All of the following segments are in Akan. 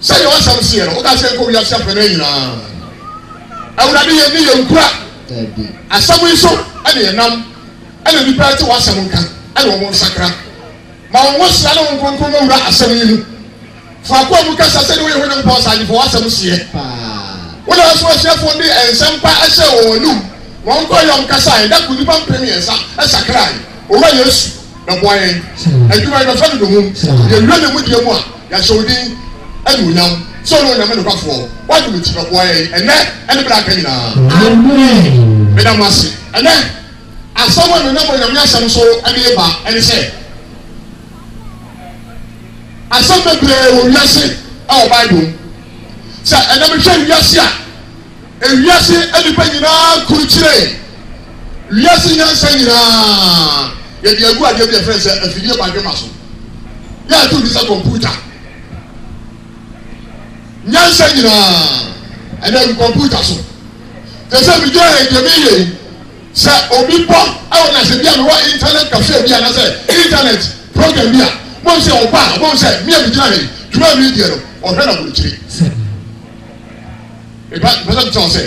Sɛdeɛ w'asɛm seɛ no, wokaa sɛ yɛnkɔ wiase afanan nyinaa. Awurade, yɛn de, yɛnkura. Asɛm yi so na yɛnam, na nnipa nte w'asɛm nka, na wɔn nsakra. Ma wo nwosra ne wo nkronkron mmɔ wura asɛm yi mu. Faako a mokasa sɛdeɛ woyɛ hɔ Nyankopɔn no, saa gye fa w'asɛm seɛ. Wo na wɔsoma asuafoɔ de nsɛm pa hyɛɛ wɔn anom, ma wɔkɔeɛ na wɔkasaeɛ, da koro nnipa mpem mmiɛnsa sakraeɛ. Owura Yesu, bɛboa yɛn. Adwuma yi, bɛfa no dommum. Yɛwura ne mu deɛ mu a. Yɛahyɛ wo din anuonyam sɛ ɔne Onyame nokwafoɔ. W'adom nti bɛboa yɛn ɛnnɛ ne berɛ a aka nyinaa. Amen. Meda mo ase. Ɛnnɛ, asɛm a menam Onyame asɛm so de reba ne sɛ, Asɛm bebree wɔ wiase wɔ Bible mu. Sɛ ɛnnɛ mehwɛ wiase a, Wiase nnipa nyinaa kurukyire wiase nyansa nyinaa. Yɛde agu adeɛ bi a yɛfrɛ no sɛ afidie badwemma so. Yɛato no din sɛ kɔmputa. Nyansa nyinaa ɛna agu kɔmputa so. Te sɛ megyina ha deɛ meyɛ yi, sɛ obi bɔ ɛwɔ na sɛ bi a mewɔ intanɛt kafe bi anaasɛ intanɛt program bi a, mom sɛ ɔba a, mom sɛ me a megyina ha yi, dwuma a meredeɛ no, ɔhwɛ na kurukyire. Mepɛ mepɛ sɛ mekyerɛ wo sɛ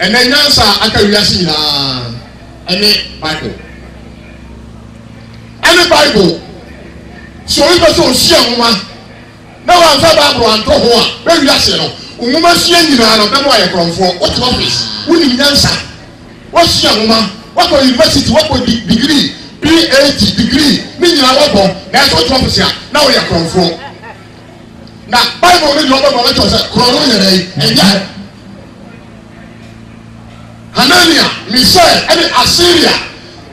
ɛnɛ nyansa a aka wiase nyinaa ɛne Bible. Ɛne Bible. Sɛ obi pɛ sɛ osua nwoma na wamfa Bible anto ho a, bɛ wiase no, nwoma sua nyinaa no bɛma ayɛ korɔmfoɔ. Wote office, wonim nyansa, wasua nwoma, wakɔ university, wakɔ di degree, PhD degree, ne nyinaa wabɔ, nanso wote office a, na woyɛ korɔmfoɔ. Na Bible no deɛ ɔbɛbɔ no kyerɛ sɛ korɔno no yɛ dɛ yi ɛnyɛ Hanania, Misael ɛne Asiria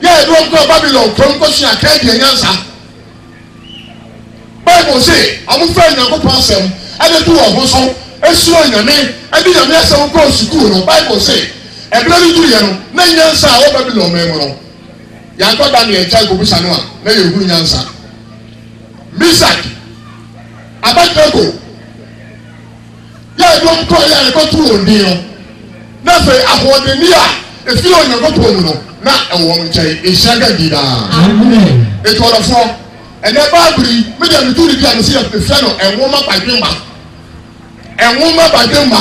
yɛ ɛde wɔn kura Babilon kurom kɔsua Kaldea nyansa. Bible se wɔn fɛ Nyankopɔn asɛm ɛde to wɔn ho so esuro Nyame ɛde Nyame asɛm kɔɔ sukuu no. Bible se ɛbɛrɛ no duru yɛ no na nyansa a wɔ Babilon mɛn mu no yɛakɔ Daniel nkyɛn kɔbusa no a na yɛ huru nyansa. Mesak, Abednego, yɛɛ dɔm kɔeɛ a yɛkɔto wɔn din no, na afei ahoɔdenne a ɛfiri Onyankopɔn mu no, na ɛwɔ wɔn nkyɛn. Nhyira nka ne din daa. Enti ɔdɔfoɔ, ɛnnɛ Bible yi, me deɛ meto ne din a, mese yɛfrɛ no Nwoma Badwemma. Nwoma badwemma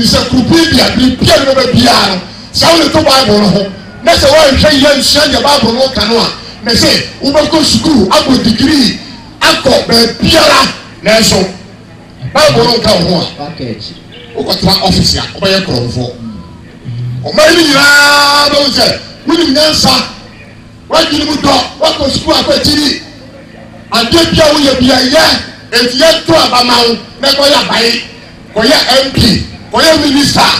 nsakurupii bi a biribiara ne bɛba biara no, sɛ wode to Bible no ho na sɛ woanhwɛ yie ansua deɛ Bible no ka no a, na sɛ wobɛkɔ sukuu, abɔ digirii, akɔ baabiara, nanso Bible no nka wo ho a, wokɔtena ɔfise a, wobɛyɛ korɔmfoɔ. Ɔman no nyinaa bɛhu sɛ wonim nyansa. W'adwene mu dɔ, woakɔ sukuu akɔ akyiri, adeɛ bia woyɛ bia yɛ, enti yɛto aba ma wo na kɔyɛ aban, kɔyɛ MP, kɔyɛ Minister,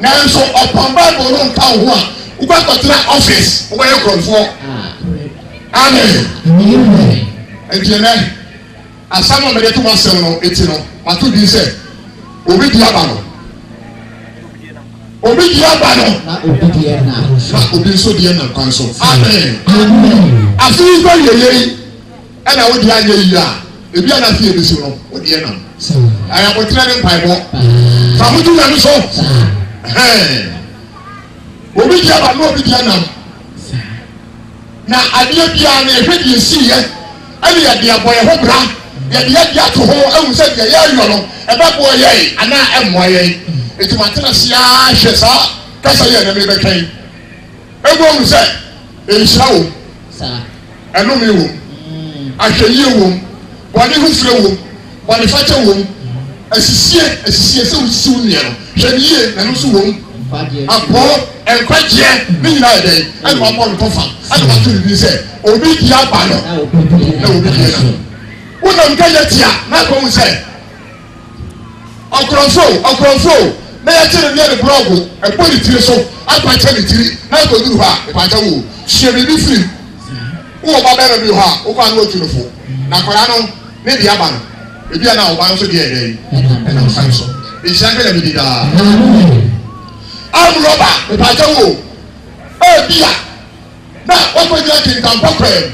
nanso ɔpɔn Bible no nka wo ho a, wokɔ akɔtena office, wobɛyɛ korɔmfoɔ. Amen. Enti ɛnɛ. Asɛm a mede to mo asɛm no ti no, mato din sɛ, Obi di aba no. Obi di aba no. Na obi di ɛna kwan so. Na obi nso di ɛna kwan so. Amen. Afe yi bɛ yɛ yɛ yi, ɛna wo di anyɛ yi a, ebi a na fi ebi si no, wo di ɛna. Ɛyɛ mo tena ne mpaebɔ. Fa mo tu nyame so. Obi di aba no, obi di ɛna. saa. Na adeɛ biara no, yɛhwɛ deɛ ɛsiiɛ, ɛne yɛde abɔ yɛn ho bra, yɛde yɛn adeɛ ato ho ahu sɛ deɛ yɛreyɔ no, ɛbɛboa yɛn anaa ɛmmoa yɛn. Enti matena ase ara hwɛ saa kasa yi a ɛnnɛ merebɛka yi, mmom sɛ ɛnhyira wo. Saa. Ɛnome wom, ahwɛyie wom, bɔne ho suro wom, bɔnefakyɛ wom, asisie, asisie sɛ wosisi wo nua no, hwɛ no yie, ɛno nso wom, aboo, nkwagyeɛ, ne nyinaa yɛ dɛn, ɛna wabɔ no kɔfa, ɛna wato ne din sɛ obi di aba no, na obi di ɛna. Wonam dwa yɛ tia, na akɔ mu sɛ. Ɔkorɔmfo o, ɔkorɔmfo o, na yɛgye no yɛ ne borɔgo, ɛbɔ ne tiri so, akwankyɛ ne tiri, na ɛkɔduru hɔ a, mepakyɛ wo o, sua biribi firi mu. Wowɔ ba barima bi wɔ hɔ a, wokɔ a na watu no fo, na akwadaa no ne deɛ aba no, ebi a na wo ba no nso deɛ yɛ dɛn? Ɛnam san so. Nhyira nka Nyame din daa. Amen. Arm robber, mepakyɛ wo o, ebi a Na wɔkɔgyina kenkan pɔpɛɛ mu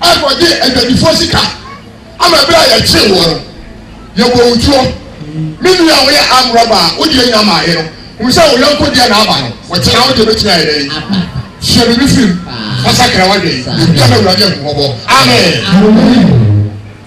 a kɔgye adwadifoɔ sika ama ɛberɛ a yɛkyee woɔ no yɛbɔɔ wo tuo me nua a woyɛ arm robber a wode anya maaeɛ no hu sɛ wo yɔnko deɛ na aba no wɔkyena wo deɛ bɛtumi ayɛ dɛ hyɛ biribi firim na sakra wadwen yɛbia na awurade ahummɔbɔ amen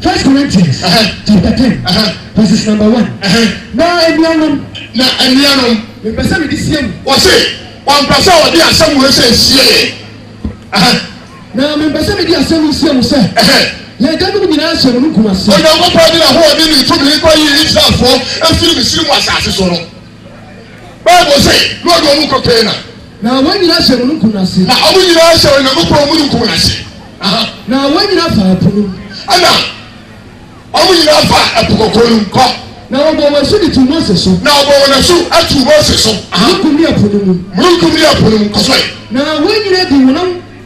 First Corinthians chapter ten verses number one. Na anuanom. Na anuanom. Mepɛ sɛ mede sie mu. Wɔse wɔmpɛ sɛ wɔde asɛm wei sɛ sie yɛ. Na mepɛ sɛ mede asɛm yi sie mu sɛ. Yɛn agyanom nyinaa hyɛ mununkum ase. Onyankopɔn de n'ahoɔden ne tumi kɔyii Israelfoɔ afiri Misiri mu asase so no. Bible se, Na ɔde wɔn kɔ Kanaan. Na wɔn nyinaa hyɛ mununkum no ase. Na wɔn nyinaa hyɛ Onyankopɔn mununkum no ase. Aha. Na wɔn nyinaa faa po no mu. Ɛna wɔn nyinaa faa Ɛpo Kɔkɔɔ no mu. Kɔ. Na wɔbɔɔ wɔn asu de tuu Mose so. Na wɔbɔɔ wɔn asu atuu Mose so. Aha. Mununkum ne ɛpo no mu. Mununkum ne ɛpo no mu. Kɔ so ɛ. Na wɔn nyinaa dii honam.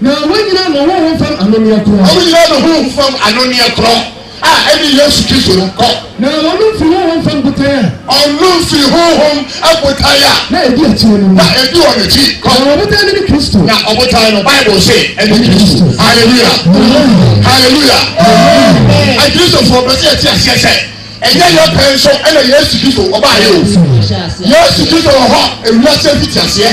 Na wɔnyina no honhom fam anonneɛ korɔ. Wɔnyina no honhom fam anonneɛ korɔ a ɛne Yesu Kristo no kɔ. Na wɔnom firi honhom fam botan a. Wɔnom firi honhom botan a. Na ɛdi akyire no mu. Na ɛdi wɔn akyi kɔ. Na ɔbotan no ne Kristo. Na ɔbotan no, Bible se, ɛne Kristo. Hallelujah! Hallelujah! Akristofoɔ, mepɛ sɛ yɛte aseɛ sɛ, ɛnyɛ yɛn pɛ nso ɛna Yesu Kristo ɔbaeɛ o. Yesu Kristo wɔ hɔ ewiase mfitiaseɛ.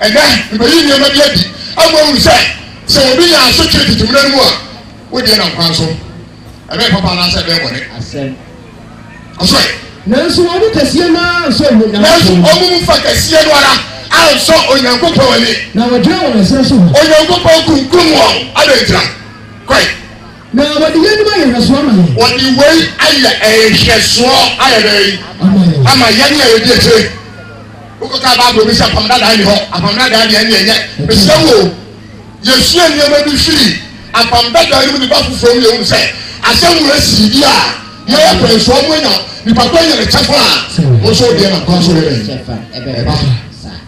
Ɛnnɛ, mebeyi nneɛma bi adi ama woahu sɛ, sɛ obi nya asotwe tete mmara no mu a, wo deɛ nam kwan so. Ɛbɛyɛ papa anaasɛ ɛbɛyɛ bɔne? Asɛm. Kɔ so ɛ. Nanso wɔn mu kɛseɛ no ara ansɔ Onyankopɔn. Nanso wɔn mu fa kɛseɛ no ara ansɔ Onyankopɔn ani. Na wɔgyinaa wɔn ɛserɛ so hɔ. Onyankopɔn kunkum wɔn. Adɛn ntira? Kɔ ɛ. Na wɔde yeinom ayɛ nhwɛsoɔ ama yɛn. Wɔde wei ayɛ nhwɛsoɔ ayɛ dɛn? Ama yɛn. Ama yɛn a yɛdi akyire. Wokɔka Bible mu sɛ apam dadaa nni hɔ. Apam dadaa deɛ ɛnneɛ nyɛ. Mesrɛ wo o, yɛsua nneɛma bi firi apam dadaa no mu de ba foforɔ mu, yɛhunu sɛ asɛm wei sii bi a, deɛ ɛyɛ pɛn so wɔanya, nnipa korɔ anya ne kyɛfa a, wo nso wo deɛ na nkwa so yɛ dɛn? Ɛba.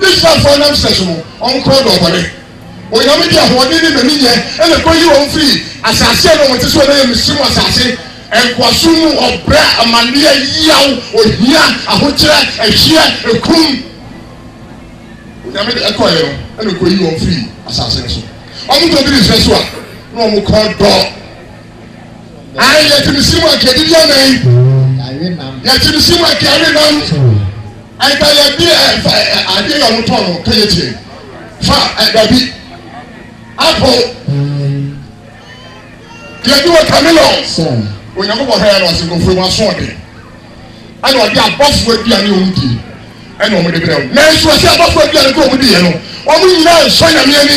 Israelfoɔ nam srɛ so no, wɔnkorɔ dɔɔ bɔne. Onyame de ahoɔden ne mmaninyɛ na ɛkɔyi wɔn firi asase a na wɔte so a na ɛyɛ Misrim asase, nkoasom mu, ɔbrɛ, amanneɛ, yaw, ohia, ahokyerɛ, ɛhyeɛ, ɛkum. Onyame de ɛkɔeɛ no na ɛkɔyi wɔn firi asase no so. Wɔmotɔ diri srɛ so a, na wɔkorɔ dɔɔ. Ae, yɛte Misrim a nka yɛdidi anan. Yɛte Misrim a nka yɛwe nam. Anka yɛ bi ɛ fa ɛ adeɛ yɛ ɔmo tɔn no kɛyɛ tie fa ɛ dabi apo yɛ bi wɔ tamilɔn sɛ onyankopɔn hɛ ɛna ɔsɛ nkurɔfoɔ mu aso ɔde ɛna ɔde abɔfoɔ aduane ɔmo di ɛna ɔmo de brɛ nanso ɔsɛ abɔfoɔ aduane kɔ ɔmo di yɛ no ɔmo nyinaa nsɔ nyame ani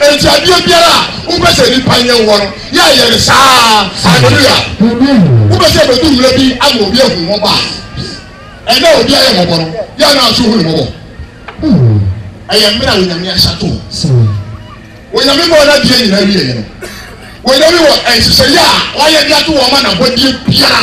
Enti adeɛ biara a wopɛ sɛ nnipa nyɛ wo hɔ no, yɛ a yɛ no saa. Aleluia! Wopɛ sɛ ɛbɛdu mmerɛ bi ama obi ahu mmɔbɔ a ɛnnɛ obi ayɛ mmɔbɔ no, yɛ a na nso hu ne mmɔbɔ. Ɛyɛ mmerɛ a Onyame ahyɛ to. Onyame bɔɔ n'adeɛ nyinaa wieɛ no, Onyame wɔ nhyehyɛeɛ a wayɛ de ato wɔn a n'abɔdeɛ biara.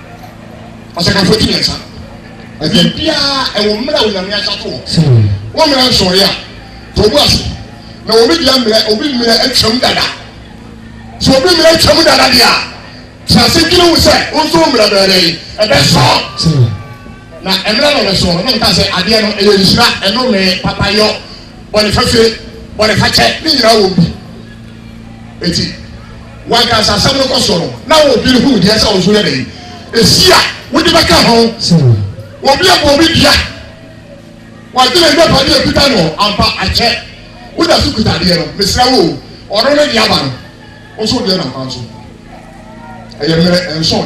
Ɔsakafo ti mmiɛnsa. Ɛdeɛ biara ɛwɔ mmerɛ a onyame ahyɛ ato hɔ. Wɔn mmerɛ nsɔɔeɛ a, to obu ase. Na wɔn deɛ mmerɛ, obi mmerɛ atwam dada. Sɛ obi mmerɛ atwam dada deɛ a, tena ase dwene ho sɛ, wo nso wo mmerɛ bɛyɛ yi, ɛbɛsɔ. Na mmerɛ na ɛbɛsɔ no, na ɔka sɛ adeɛ no ɛyɛ nhyira, ɛnome, papayɔ, bɔne fafire, bɔne fakyɛ, ne nyinaa wɔ bi. Enti, w'ankasa asɛm no kɔ so no, na obi rehu deɛ sɛ wo nso yɛ dɛ yi. Esi a wode bɛka ho. Obi abu obi dua. Wagye ne nneɛma de ekuta no ampa akyɛ. Woda so kuta adeɛ no, mesrɛ wo o, ɔno ne deɛ aba no, wo nso deɛ nam kwan so. Ɛyɛ mmerɛ, ɛnso.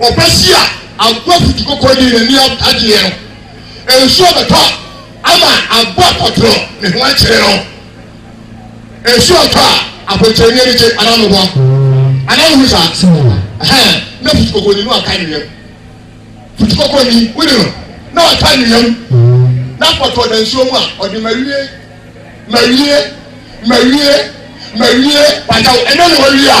Ɔbɛsi a aboa futukɔkɔɔ de n'ani agyeɛ no, nsuo bɛtɔ ama aboa pɔtorɔ ne ho akyerɛ no. Nsuo tɔ a, apɔnkyɛni ani gye anaa mebɔ anaa wohu saa hɛn na futukɔkɔɔni no aka nnuam. Futukɔkɔɔni wode no na ɔka nnuam na pɔtorɔ da nsuo mu a ɔde mawie mawie mawie mawie pagyaw ɛnɛ na wawie a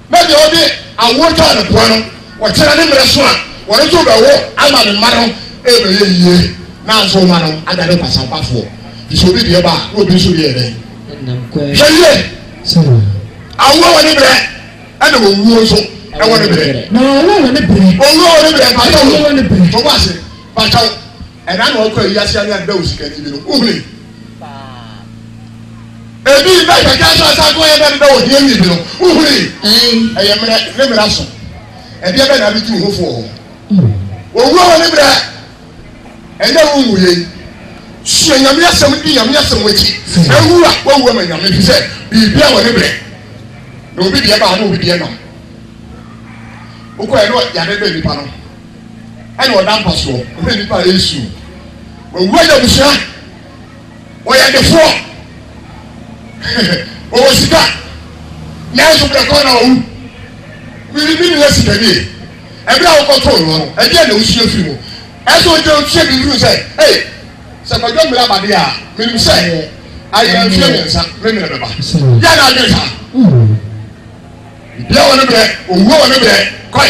Na deɛ ɔde awoɔ twaa no toa no, wɔkyerɛ ne mmerɛ so a wɔde to bɛwo ama ne mma no rebɛyɛ yie, nanso wo mma no adane kwasampafoɔ, ɛfiri sɛ obi deɛ ba a, na obi nso deɛ yɛ dɛn? Hwɛ yie! Awoɔ wɔ ne mmerɛ, ɛna owuo nso wɔ ne mmerɛ. Owuo wɔ ne mmerɛ, mpakyɛw, wɔwɔ ase. Pakyɛ wo, ɛna na ɔkɔ awiase ane ade bɛ wo sika ti bi no, wo huni? Ebi bɛ kɛkɛ aso asa kɔ yɛ bɛ de bɛ wo hia wi bi no, wo huni? Ɛyɛ mmerɛ, ne mmerɛ aso. Ɛdeɛ bɛ na bi tu ho fo wɔ hɔ. Owuo wɔ ne mmerɛ, ɛnyɛ wo nwu yei. Sua nyame asɛm di nyame asɛm wakyi. Ɛwu a, wawu ama nyame fi sɛ biribia wɔ ne mmerɛ. Na obi deɛ baa na obi deɛ nam. Wokɔ yɛ no yade bɛ nipa no. ɛna ɔda mpa soɔ ɔhwɛ nnipa a ɛresu wawu agya busua wɔyɛ defoɔ wɔwɔ sika nanso prɛkɔ na ɔwu biribi ne yɛ sika nie ɛberɛ a wokɔtoo no no ɛdeɛ na wosua firi mu ɛsɛ ɔgya wotua biribi firi sɛ ei sɛ kwadwa mmira abadeɛ a menim sɛ ayɛ mfeɛ mmiɛnsa me mmerɛ bɛba yɛ na adwene saa bia wɔ ne berɛ owuo wɔ ne berɛ kɔe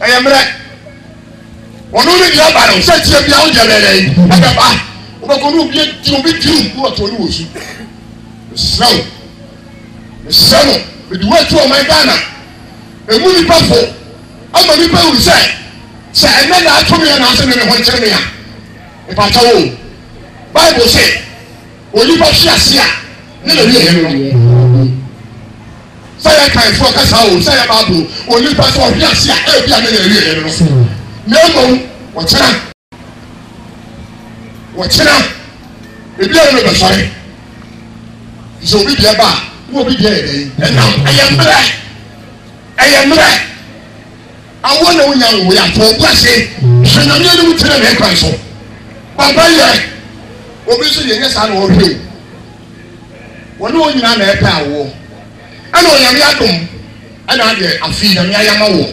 Ɛyɛ mmerɛ. Wɔn ne deɛ aba no sɛ tie bia wo deɛ bɛyɛ dɛn ɛbɛba. Wobɛkɔ ne obi adi obi tirim ne watɔ ne wɔ su. Mesrɛ wo. Mesrɛ no. Mede wo atu ɔman Ghana. Ɛmu nipa fo ama nipa wuru sɛ sɛ ɛnɛ na ato me anaasɛ me ne ho nkyere me a. Mepakyɛ wo. Bible se. Onipa hwe ase a, ne na wiɛ hɛn no. Sɛ yɛ kan fo kasa o, sɛ yɛ Bible, onipa sɛ ɔhwe ase a, ɛyɛ bi a ne na wiɛ hɛn no. Na mmom, wɔkyena. Wɔkyena. Ebi a yɛ bɛsɔre. Sɛ obi deɛ ba a, wo obi deɛ yɛ dɛ. Ɛnam, ɛyɛ mmerɛ. Ɛyɛ mmerɛ. Awo na wonya nwoe a, to wo bo ase hwɛ Nyame anim trenee kwan so. Babayɛ, obi nso deɛ ɛnyɛ saa na ɔhwɛ o. Wɔne wɔn nyinaa na ɛrepɛ awoɔ. Ɛna Onyame adom ɛna adeɛ afei Nyame ayɛ ama woɔ.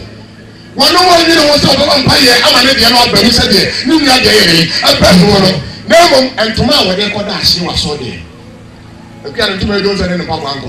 Wɔne wɔn nyere ho sɛ wɔbɛbɔ mpaeɛ ama ne deɛ no aba mu sɛdeɛ ne nua deɛ yɛ den ɛbaa mu no. Na mmom ntoma a wɔde rekɔda ahyeɛ wɔ asɔredeɛ. Akua no ntoma adwo nsa ne ne mpaboa nkɔ.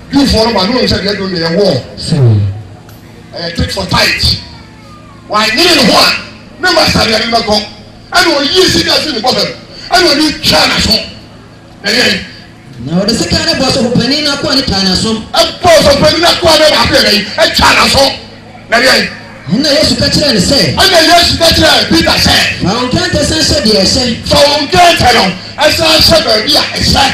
Jewfoɔ no ba no, wonim sɛ deɛ John yɛ wɔɔ ɛyɛ tit for tat. Wanyere ne ho a ne ma sɛdeɛ ne bɛkɔ ɛna ɔyie sika fi ne bɔfɛ no ɛna ɔde twaa n'aso na yɛn. Na ɔde sika no bɔ ɔsɔfopanin no akoa no twaa n'aso. Ɛbɔ ɔsɔfopanin no akoa no baako yɛ dɛn ɛtwaa n'aso na yɛn. Ɛna Yesu ka kyerɛɛ no sɛ. Ɛna Yesu ka kyerɛɛ Peter sɛ. Fa wo nkɛntɛ san hyɛ deɛ ɛhyɛ. Fa wo nkɛntɛ no ɛsan hyɛ baabi a ɛhyɛ.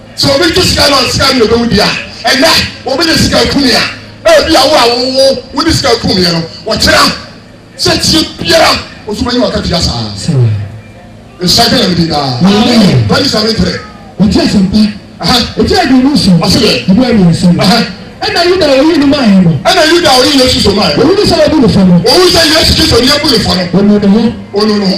Sɛ obi gye sika na ɔde sika no na obewu di a, ɛnnɛ obi de sika kum yɛn a, ebi a wo a wo wo wode sika kum yɛn no, wɔkyerɛ sɛ tie biara osu bɛyi wɔn akatua saa. Nhyɛ kɛlɛ mi di daa. Twenty seven three. Ɔkyerɛ sɛ mpa. Ɔkyerɛ de ɔmu nsu. Ɔsɛ yɛ. Ibu ɛmi nsu. Ɛna Yuda oyi ni maa yɛ no. Ɛna Yuda oyi Yesu so maa yɛ. Owu ni sɛ ɔbu ne fɔ no. Owu sɛ Yesu Kristo ni ebu ne fɔ no. Onu ne ho. Onu ne ho.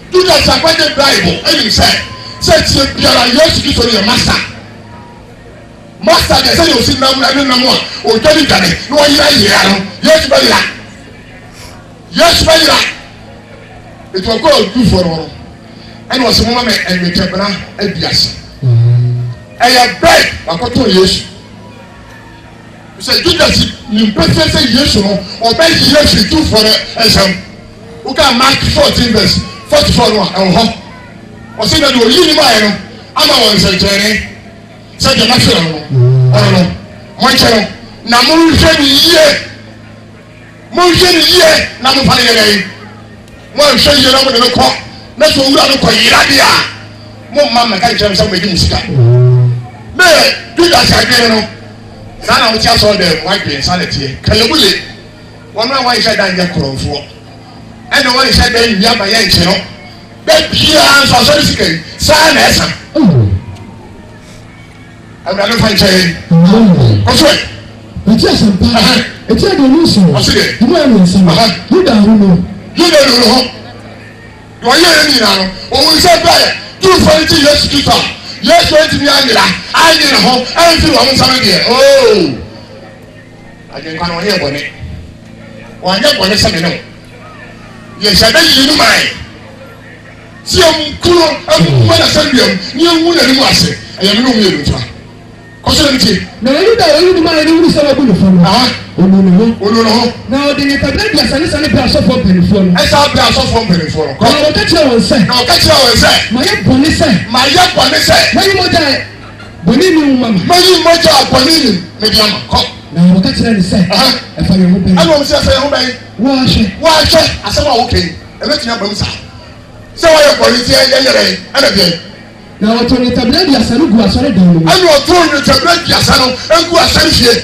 Judas akwagye Bible nim sɛ sɛ tie biara Yesu Kristo no yɛ masa. Masa deɛ sɛdeɛ ɔsi nam ne nam a ɔdwane dwane na ɔyera yera no Yesu bɛyera. Yesu bɛyera. Nti ɔkɔ Jewfoɔ no hɔ no ɛna ɔsɛ moma me ɛnwetɛbena aduasa. Ɛyɛ bread wakɔtɔn Yesu. Sɛ Judas nim pɛfɛ sɛ Yesu no ɔbɛyera firi Jewfoɔ no nsam. Wokan Mat fourteen vɛs fɔti fɔ no a, ɛwɔ hɔ, ɔse, Na deɛ ɔyii ne baeɛ no ama wɔn nsɛnkyerɛnee, sɛ deɛ mɛfrɛ no no, ɔno no. Monkyɛ no, na monhwɛ no yie, monhwɛ no yie na momfa no nyɛ dɛn? Moanhwɛ yie na mode no kɔ, na sɛ owura no kɔ yera deɛ a, momma mmɛka nkyerɛ me sɛ mobɛgye mo sika. Me, Yudas adwene no, saa na wote asɔre dɛm, woadwene saa na ɛteɛ, ka yɛn mu ye. Wɔn a wɔnhyɛ da nyɛ korɔnfoɔ, ɛna wɔnhyɛ da nni amayɛnkye no, da biara nso asɔre sika yi saa na ɛsa. Awurade fa nkyɛn yi. Ɔsɔ yi. Ɛti ɛsɛm paa. Ɛti ɛdi ɛmu nsu. Ɔsi dɛ. Ɛmu ɛmu nsu. Yuda ho no. Yuda ho no. Wɔn yɛ ɛni nyinaa no. Wɔn nsɛm bɛyɛ. Tuufo yi ti Yesu Kristo a. Yesu ɛntumi anyira. Anyi ne ho. Ɛnfiri wɔn nsɛm deɛ. Ooo. Oh. Agyenkwa no ɔnyɛɛ bɔne. Wanyɛ bɔne sɛ me ne wo yɛhyɛ da yie no mae. Sɛ yɛnku no ahuhuma n'asɛnduam ne yɛngu n'anim ase, ɛyɛ me ne wo mmienu ntra. Kɔ so na me tie. Na w'ani da ɔyere no mu a yɛde hunu sɛ wabu no fɔ no. Ɔnu ne ho. Ɔnu ne ho. Na ɔde ne ntadeɛ aduasa ne sane brɛ asɔfoɔ mpanimfoɔ no. Ɛsan brɛ asɔfoɔ mpanimfoɔ no. Kɔ. Na ɔka kyerɛ wɔn sɛ. Na ɔka kyerɛ wɔn sɛ. Mayɛ bɔne sɛ. Mayɛ bɔne sɛ. Mayi mogya a. Bɔne nni wo mma me. Mɛyi mogya a bɔne nnim no de ama. Kɔ. Na wɔka kyerɛɛ no sɛ, Ɛfa yɛn ho bɛn? Ɛna wɔn se, Ɛfa yɛn ho bɛn? Wo ara hwɛ. Wo ara hwɛ. Asɛm a woka yi, ɛbɛtumi aba mu saa? Sɛ woayɛ bɔne nti yɛnyɛ dɛn? Ɛna deɛn? Na ɔtoo nnwetɛbena aduasa no guu asɔredan no mu. Ɛna ɔtoo nnwetɛbena aduasa no guu asɔrefie.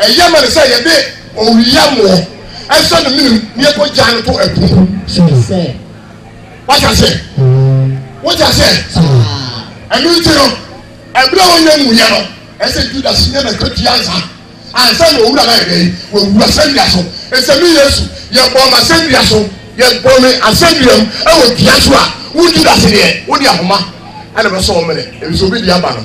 Ɛyɛ ma no sɛ yɛde owia moɔ sɛ no menem na yɛkɔ gyaa no kɔ ɛpo mu. Wate aseɛ? Wote aseɛ? Ɛno nti no, ɛberɛ a ɔnya nwuiɛ no, ɛsɛ Judas nya na katua nsa ansa na owura no ayɛ dɛn wɔwu asɛnnua so. Ɛsɛ me Yesu yɛbɔ m'asɛnnua so yɛbɔ me asɛnnua mu ɛwɔ dua so a wo Judas deɛ wode ahoma ɛna bɛsɔ wɔn mene ɛfisɛ obi deɛ aba no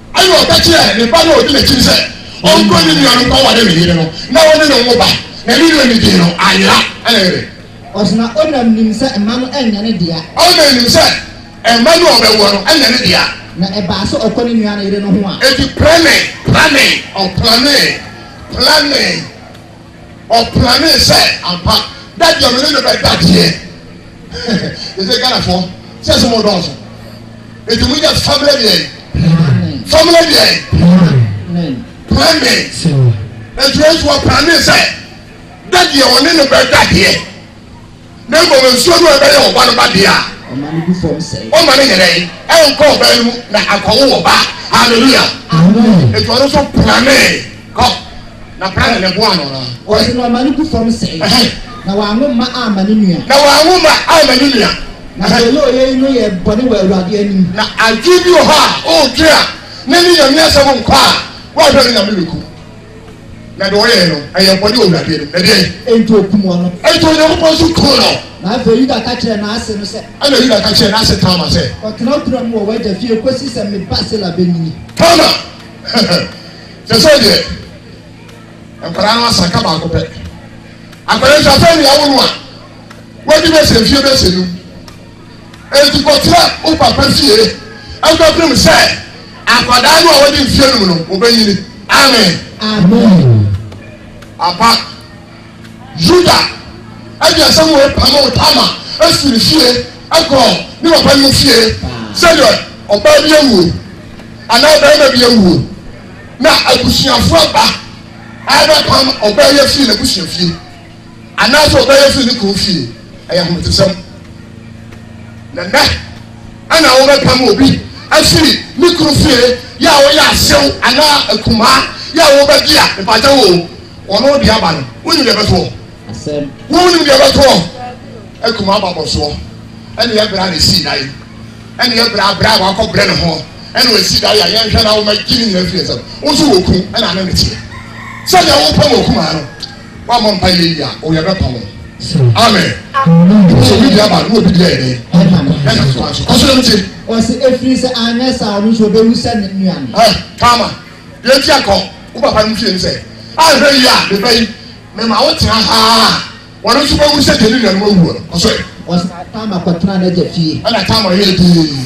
Ɛnna ɔka kyerɛɛ ne ba no a odi n'akyi no sɛ ɔnkɔ ne nua no nkɔware ne yere no na ɔne no nwo ba, na ne nua no dii no ayera. Ɛnna Eri. Ɔse, Na Onan nim sɛ mma no nyɛ ne dea. Onan nim sɛ mma no a ɔbɛwo no nyɛ ne dea. Na ɛbaa sɛ ɔkɔ ne nua no yere no ho a. Enti planee, planee, ɔplanee, planee. Ɔplanee sɛ ampa da deɛ me ne no bɛda deɛ Te sɛ Ghanafoɔ sɛ sɛ mo dɔɔso Enti mo nyɛ family deɛ Family deɛ Planning Enti wɔn nso wɔplanee sɛ da deɛ wɔne no bɛda deɛ Na mmom nsuo no ɛbɛyɛ ɔba no ba dea a, ɔma no yɛ dɛn? Ɛnkɔ ɔbaa no mu na akɔwo ɔba. Hallelujah. Amen. Eti ɔno nso planee kɔ na planning na ɛboa no naa. Ɔsi na ɔma no gu fam sɛe. Na wɔanwo mma amma ne nua. Na wɔanwo mma amma ne nua. Na deɛ na ɔyɛ yi no yɛ bɔne wɔ Awurade anim. Na adwene bi wɔ hɔ a ɔredwene a na ne nyame asɛm nkɔ a wɔahwɛ ne nyame bɛku. Na deɛ ɔyɛɛ no, ɛyɛ bɔne wɔ Awurade anim. Na deɛ. Enti ɔkum wɔn no. Enti Onyankopɔn nso kum no. Na afei Yuda ka kyerɛɛ n'ase no sɛ. Ɛnna Yuda ka kyerɛɛ n'ase Tamar sɛ. Kɔtena kura mu wɔ w'agya fie kɔsi sɛ me ba Sela bɛnyini. Tamar, kyerɛ sɛ deɛ nkwadaa no asa ka baako pɛ. Akwadaa nso afei ne awo no a, wadi bɛsɛ mfie bɛsɛ num. Enti kɔtra wo papa fie nkɔpem sɛ akwadaa no a wadi mfeɛ num no ɔbɛnyini. Amen. Amen. Ampa, Yuda de asɛm wei pamoo Tamar firi ne fie kɔɔ ne papa no fie sɛdeɛ ɔbaa bi awuo anaa ɔbarima bi awuo na abusuafoɔ ba abɛpam ɔbaa yi afiri n'abusua fie. Anaasɛ ɔbɛyɛ firi ne kunu fie. Ɛyɛ ahometesɛm. Na nnɛ ɛna wobɛpam obi afiri ne kunu fie yɛ a woyɛ asew anaa akumaa yɛ a wobɛgye a mpakyɛ wo ɔno de aba no wonim deɛ bɛtoɔ wonim deɛ bɛtoɔ akumaa babɔsoɔ ɛne ɛbra ne sii dae ɛne ɛbra abra a wakɔ brɛ ne ho ɛne wɔsi dae a yɛnhwɛ na womɛgye ne nyina firi nsɛm wo nso wɔ ku ɛna ne ne teɛ sɛdeɛ wopam akumaa no W'amɔ mpa yɛ yia o yɛ bɛ pa wɔn. Amen. Nti obi di aba na obi di ayɛ dɛ. Ɛna so aso. Kɔsɔ ɛmu ti. Ɔsi efiri sɛ anyɛ saa ɔno nso obewu sɛ ne nua no. Ɛ kaama yɛ ti akɔ wo papa no fie no sɛ ahwɛ yi a ne bɛ yi mɛ ma wo tena ha wɔn nso bɛ wu sɛ deɛ ne nua no awu ɔno kɔsɔ ɛ. Ɔsi kaama kɔtena n'agya fie. Ɛna kaama yɛ dee.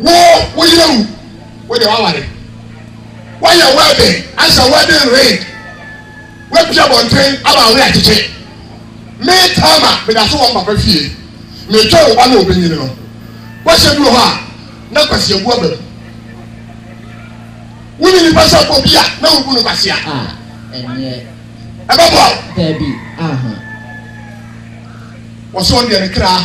Wo wo yere awu wo deɛ waware wayɛ wedding ahyɛ wedding ring wapia bɔnten aba awe akyekye me tama meda so wɔ me papa fie metwa wo ba na ɔbɛnyini no bɔhyɛ bi wɔ hɔ a na kwasi abu aba mu wo ne nipa sɛ bɔ bi a na wobu no kwasi a ɛbɛboa wo wɔsɛ ɔdeɛ ne kra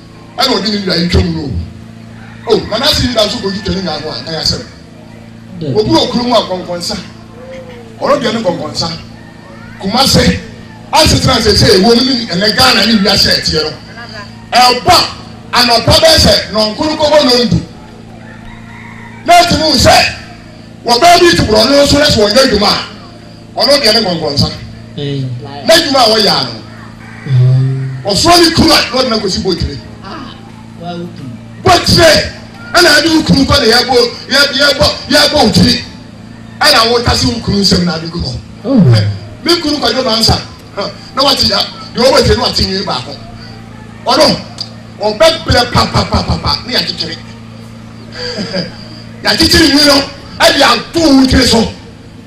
na ɔde ne wura yi twam no owu. O, na n'ase yi da nso kodu twɛ ne nyaa no a, nka yɛ asɛm. Obu okunu mu a, nkɔnkɔnsa. Ɔno deɛ ne nkɔnkɔnsa. Kumase asetena a sɛsɛ ɛwɔ mu ne ɛnɛ Ghana ne wiase a ɛteɛ no, ɛbɔ a anɔpa bɛyɛ sɛ nɔnkoro kɔbɔ nɔndu na ɛtumi hu sɛ wɔbɛn bi to borɔno so na sɛ wɔnyɛ adwuma a Ɔno deɛ ne nkɔnkɔnsa n'adwuma a wɔyɛ ano wɔsoa ne kunu a na ɔde no akɔsi botire botire ɛna ade wo kunu fa na yɛbɔ yɛbɔ yɛbɔ wo tiri ɛna wotase wo kunu nsɛm na ade gu hɔ me kunu kwadwo mansa na wate ya deɛ ɔwɔ tiri na wate nwi baako ɔno ɔbɛbrɛ papapapapa ne yɛakyekyere yɛakyekyere nwi no ɛde ato wo tiri so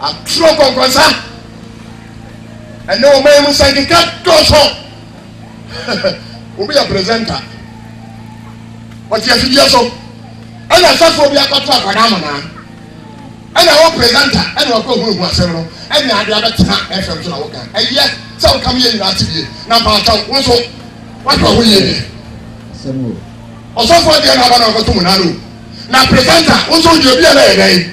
Atoro nkɔnkɔnsa ɛne ɔman mu nsɛnkeka dɔɔso. Obi yɛ presenter, ɔte afidie so, ɛna sɔfoɔ bi akɔto akwadaa amanaa, ɛna wɔ presenter ɛna wakɔ huhu asɛm no, ɛna ade abɛtena FM so na woka. Ɛyɛ sɛ woka me yɛ nyinaa te bie, na mpaatwa wo nso woatɔ ho yie deɛ. Ɔsɔfoɔ deɛ na aba na ɔkɔto mu nano, na presenter wo nso deɛ obi a na yɛ dɛn.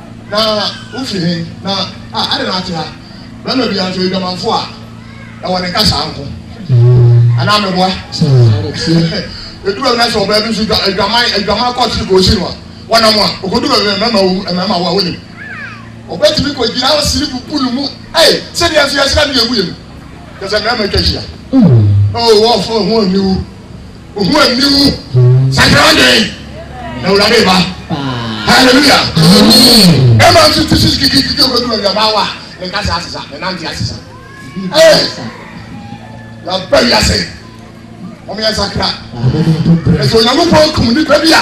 Na wufi he? Na, ah, adɛn na woate ha? Barima biaa nso, adwamanfoɔ a ɛwɔ ne kasaa nko. Anaa meboa? Ɛdu baabi na sɛ ɔbaa bi nso dwa, adwaman, adwaman kɔ akyiri kɔɔsi no a, wɔnam a, ɔkɔdu baabi na mmarima wɔ mu, mmarima wɔ a wonim. Ɔbɛtumi kɔgyina hɔ siri bubu ne mu, ei, sɛdeɛ nso yɛsra ne yɛgu yɛ mu. Kyɛ sɛ mmarima atwa hyia. Oh, wɔfo ho aniwu. Ohu aniwu. Sakra adwene. Na Awurade ba. Hallelujah. Ɛma nso ti sisi kikikiki okodu baabi ɔbaa wa. Ne kasa asesa. Ne nante asesa. Ee. Yaba wiase. Wɔn yɛ sakra. Ɛsɛ Onyankopɔn kum nipa bi a.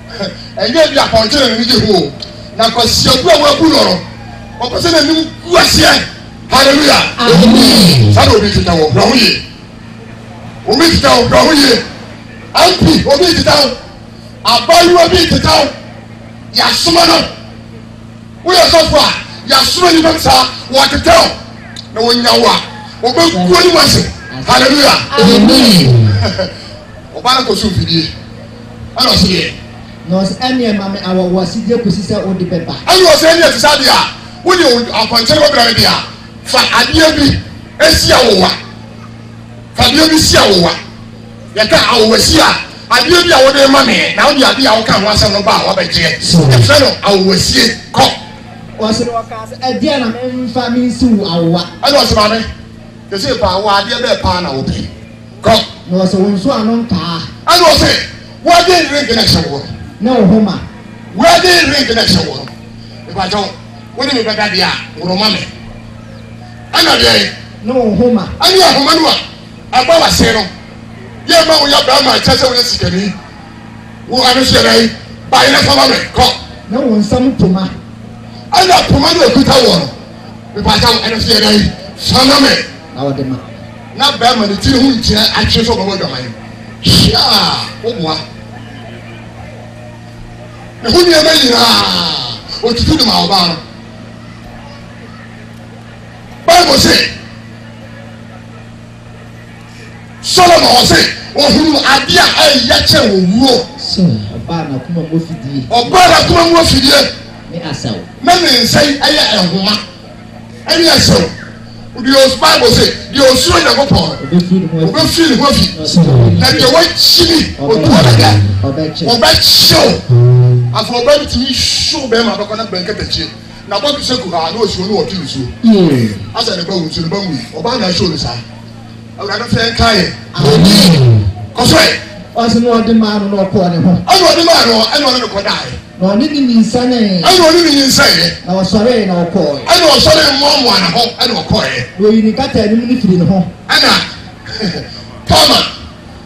Ɛnyɛ ebi apɔnkye na n'ani gye ho o, na kwasiabu a wɔabu no no, ɔpɛ sɛ n'anim gu aseɛ. Hallelujah. Saa na obi teta wɔ, bra ho yie. Obi teta wɔ, bra ho yie. Ampi, obi teta wɔ, abaayewa bi teta wɔ, yasoma no. Woyɛ sɔfo a, yasoma nipa saa, wɔteta wɔ, na wɔnya wɔ a, wɔbɛgu wɔn anim ase. Hallelujah. Ɔbaa no kɔ so mfidie. Ɛna ɔse yɛ. Na ɔse ɛneɛ ma me awɔwɔ asedie kosi sɛ wode bɛba. Ɛna ɔse ɛneɛ te sɛ adeɛ a wode akwankyɛne bɛbrɛ me deɛ a, fa adeɛ bi si awowa. Fa adeɛ bi si awowa. Yɛka awowa si a, adeɛ bi a wode rema me na wode adeɛ a woka ho asɛm no ba a wabɛgyeɛ. Yɛfrɛ no awowa sie. Kɔ. Ɔse na ɔkaa sɛ ɛdeɛ na memfa mensi wo awowa. Ɛna ɔse maame, sɛsei paa wɔ adeɛ bɛɛ paa na wopɛ? Kɔ. Na ɔse, Wo nso ano nkaa. Ɛna ɔse, Wedding ring na ɛhyɛ wo hɔ no. Ne wo ho ma. Wedding ring na ɛhyɛ wo hɔ no. Mepakyɛw, wo ne me bɛda deɛ a, woro ma me. Ɛna deɛn? Ne wo ho ma. Ɛne ahoma no a ɛbɔ w'asen no. Yɛ ma wo yɛ barima a ɛkyerɛ sɛ woyɛ sikani. Wo ano nso yɛ dɛn? Bae na fa ma me. Kɔ. Ne wo nsam poma. Ɛna poma no a ɔkuta woɔ no, mepakyɛw, ɛno nso yɛ dɛn? Fa ma me. Na ɔde ma. na barima no tiri ho nkyerɛ adwene sɛ ɔbɛwɔ adwaman hyiaa woboa ne ho nneɛma nyinaa ɔtutu de ma ɔbaa no bible se solomon ɔse ɔhunu adeɛ a ɛyɛ kyɛ wɔ wuo ɔbaa nakoma mu afidie ne asɛw na ne nsa yi ɛyɛ ɛhoma Ɛnneɛ so deɛ ɔs Bible se deɛ ɔsuro Nyankopɔn no ɔbɛfiri ne ho afi na deɛ wakyiri ɔtuo no dɛ ɔbɛkyew afei ɔbɛtumi hyew bɛrima bɛkɔ na bɛn katakyie na bɔto sɛ kuhaa na ɔsuo no ɔte nsuo asɛ ne ba wu nsuo no ba nwui ɔbaa na ɛhyew no saa Awurade mfa yɛn nkae yɛn. Amen. Kɔ so ɛ. Ɔsi na ɔde maa no na ɔkɔɔ ne ho. Ɛna ɔde maa no ɛna ɔne no kɔ daeɛ. Na ɔne ne nyinsɛnee. Ɛna ɔne ne nyinsɛnee. Na ɔsɔree na ɔkɔɔɛ. Ɛna ɔsɔree mmoamoa ne ho ɛna ɔkɔɔɛ. Na ɔyi ne nkata anim ne firi ne ho. Ɛna tɔma.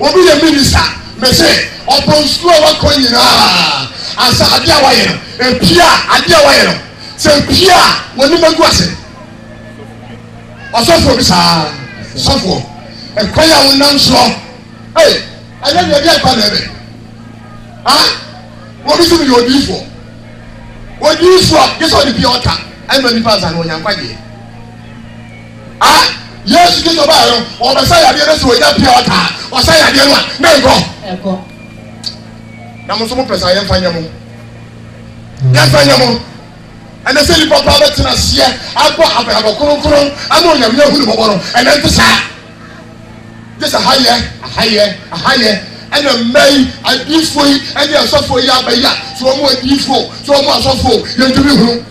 Obi yɛ minista, mese ɔbɔ nsuo a wakɔ nyinaa ansa adeɛ a wayɛ no epie a, adeɛ a wayɛ no sɛ epie a, w'anim agu ase. Ɔsɔfoɔ bi saa, sɔfoɔ, ɛkwan a wonam soɔ, ee, ɛnyɛ deɛ deɛ ɛkwan na ɛbɛ. Ha? Wɔbi sɛ meyɛ odiifoɔ. Odiifoɔ, gye sɛ ɔde bi ɔta, ɛma nipa ansa na ɔnya nkwagyeɛ. A Yesu Kristo baa no, ɔbɛsa yadeɛ no sɛ ɔnya pia ɔta a, ɔsa yadeɛ no a, na ɛkɔ. Ɛkɔ. Na mo nso mopɛ saa yɛmfa nyɛ mo. Yɛmfa nyɛ mo. Ɛnɛ sɛ nnipa paa bɛtena aseɛ abɔ abrabɔ kronkron ama onyame ahu ne bɔbɔ no, ɛnɛ nte saa. Gye sɛ hayɛ, ahayɛ, ahayɛ ɛna mma yi adiifo yi ɛne asɔfo yi abɛyɛ so wɔn adiifo so wɔn asɔfo yɛntumi hunu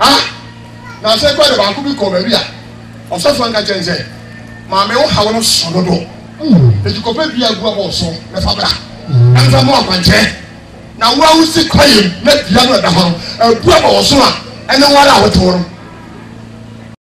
Ha! Na sɛ guare baako bi kɔ baabi a, ɔsɔfo no nka kyerɛ no sɛ, Maame, wo haw no sõ dodo. Enti kɔpɛ dua a gu a bɔɔ so na fa bra, na mfa mma akwankyerɛ. Na wo a wusi kwae mu na dua no a ɛda hɔ no abu aba wɔ so a, ɛne wo ara a wote hɔ no.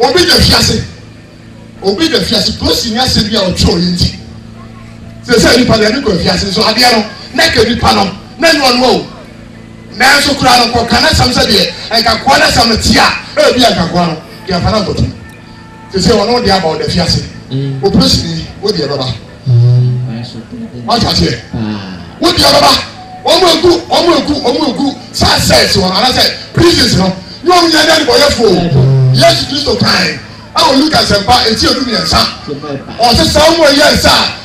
obi da fiase obi da fiase polisi nya sɛ bi a ɔtwerɛ ne nti sɛ sɛ nipa na ɛne kɔ fiase nso adeɛ no na ka nipa no na ɛne ɔno o nanso kura no kɔka na sɛm sɛ deɛ nkakoa na sɛm no te a ɛbi a nkakoa no deɛ afa na nkɔtum Sese ɔno deɛ aba ɔda fiase. Mm. Operation yi wo deɛ bɛba. Mm. Wate aseɛ. Wo deɛ bɛba. Wɔn mu egu wɔn mu egu wɔn mu egu saa sɛɛs wɔn anasɛ prisons no ne wɔn nyɛ dɛ nibɔyɛfo Yesu Kristo kan ɛwɔ Luka sɛmpa eti edu mmiɛnsa. Ɔsesa wɔn mu ɛyɛ nsa.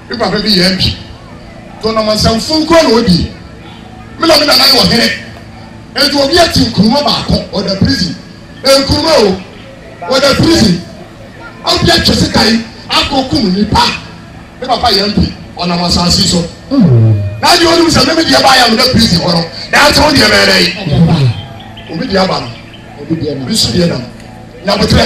Me papa bi yɛɛ bi to nam nsɛm fun kura na ɔdi me na me nana yɛ ɔhene nti obi ati nkuruma baako ɔda prison nkuruma o ɔda prison obi atwe sekan akɔ kum nipa me papa yɛ mpi ɔnam asase so na deɛ ɔnim sɛ meme deɛ baayɛ meda prison hɔ no daakye wo deɛ bɛɛdɛ yi obi deɛ aba no obi deɛ nam nyabotrɛ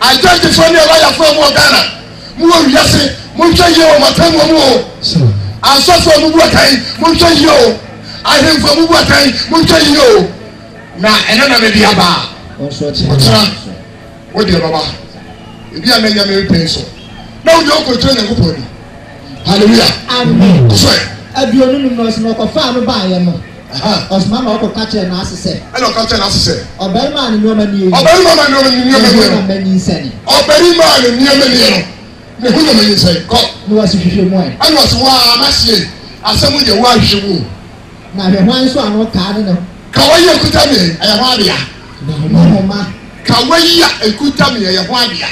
Agyantefo ne ɔwayafo a mowɔ Ghana, mowɔ wiase, monhwɛ yie wɔ mo atɛnmuo mu o. Asɔfo a mubu atɛn, monhwɛ yie o. Ahemfo a mubu atɛn, monhwɛ yie o. Na ɛnɛ na mede aba. Ɔkyena, wo deɛ bɛba. Ebi a na Nyame repɛn so. Na wo deɛ wokɔgyina Nyankopɔn ni. Hallelujah. Amen. Kɔsɔɛ. Aduonu num na ɔsɛ na ɔkɔfaa no baeɛ no. Aha. Ɔsoma ma wɔkɔka kyerɛ n'ase sɛ. Ɛnna ɔka kyerɛɛ n'ase sɛ. Ɔbarima a ne nneɛma nie yi. Ɔbarima a ne nneɛma nie no. Ne ho na manyinsɛn. Ɔbarima a ne nneɛma nie no, ne ho na manyinsɛn. Kɔ. Na wɔasi hwehwɛ mu ɛ. Ɛnna ɔse, Waa, m'aseɛ yi, asɛm no deɛ, waa hwehwɛ mu o. Na hwɛ hwan nso a no kaa ne ne. Ka wei a ɛkuta me, ɛyɛ hwan dea? Na homa homa. Ka wei a ɛkuta me, ɛyɛ hwan dea?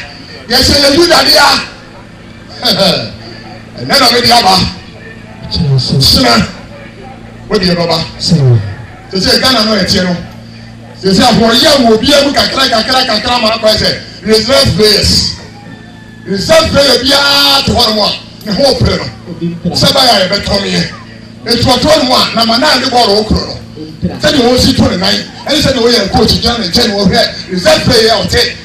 Yɛsɛ ɛyɛ Yuda dea. ɛnɛ na mede aba kyerɛ wode ɛbɛba sɛsɛ ghana no ɛteɛ no sɛsɛ ahoɔyɛ wɔ obiara mu kakra kakra kakra ma akɔɛ sɛ reserve players reserve player biara te hɔ nom a ne ho pere no sɛ bɛyɛ a yɛbɛtɔmeɛ ɛtuatoɔ no mu a na ma naa ne bɔɔlɔ wo korɔ no sɛdeɛ wɔsi to ne nan ɛne sɛdeɛ wɔyɛ coach gyina ne nkyɛn wɔhwɛ reserve player ɔte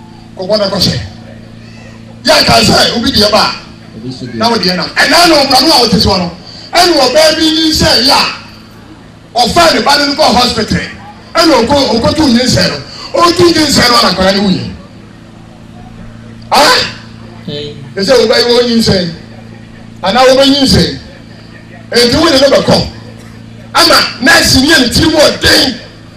kɔbɔ na kɔhyɛ yɛ akae sɛ obi deɛ ba a na wodeɛ nam ɛnaa na ɔbra no a wote soɔ no ɛne ɔbaa bi nyi sɛ yɛ a ɔfaa ne ba no no kɔɔ hospital ɛna ɔkɔ ɔkɔtu nyi nsɛ no ɔtu nyi nsɛ no ana kɔra ne wuyi ah ɛsɛ wobɛyi wɔ nyi nsɛ anaa wobɛnyi nsɛ ɛnti wo ne no bɛkɔ ama nɛɛse ne yɛ ne tiri mu ɔden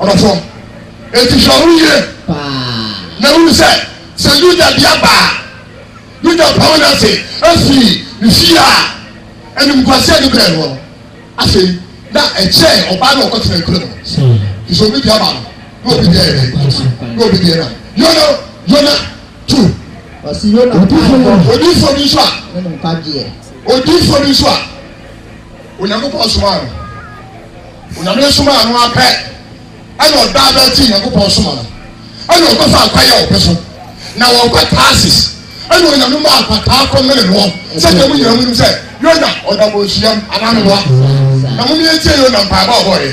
ɔba fam eti hwɛ ɔho yie na ehu sɛ sɛ yuda bi aba a yuda pawo na ase efi ne fie a animguase a ne bɛn hɔ afei na ɛkyɛ ɔbaa na ɔkɔtena ekura mu nso obi bi aba no na obi bi ayɛ na obi bi ayɛ na yona yona tu odinfo bi nso a odinfo bi nso a. Onyankopɔn somaa no. Onyame somaa no ara pɛ, ɛna ɔda abɛ ti Nyankopɔn soma no. Ɛna ɔkɔfa akwan a ɔpɛ so, na wɔkɔ Tarsis. Ɛna Onyame maa pataa kɔ mene noɔ, sɛ deɛ mo nyinaa mu nim sɛ Yona ɔda bɔnsuam anaa mewa. Na mo mmea ntie Yona mpaebɔ a ɔbɔɔyɛ,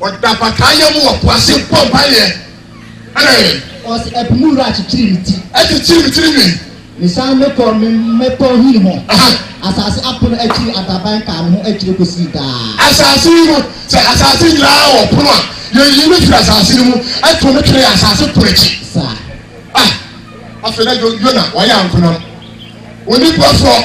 Ɔda apataayɛ mu wɔ po ase bɔ mpaeɛ. Ɛɛ. Ɔsi ɛpo mu wura kyekyere ne ti. Ɛkyekyere ne tiri nwi. Mesan mekɔ me mmepɔ hin ho. Asase apono akyiri adaban kaa me ho akyire kosii daa. Asase yi mu, sɛ asase nyinaa wɔ pono a, yɛyi me firi asase no mu, ɛto me twene asase pono akyi. Saa. Ah, afei na Yona wayɛ ankonam. Onipa foɔ.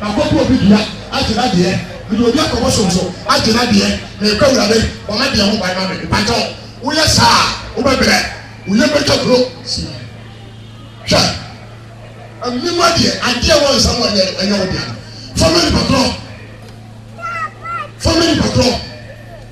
Makɔbu obi dua, agye n'adeɛ, mede obi akɔbɔ sonso, agye n'adeɛ, merekɔ Awurade, wɔma deɛ ho kwan ma me. Mpakyɛw, woyɛ saa a, wobɛbrɛ, wo yam bɛtwa kuro. Hwɛ, me mu adeɛ, adeɛ wɔ nsɛm wɔ ɛnyɛ, ɛnyɛ wo dea no. Fɔmɛ nipa korɔ, fɔmɛ nipa korɔ.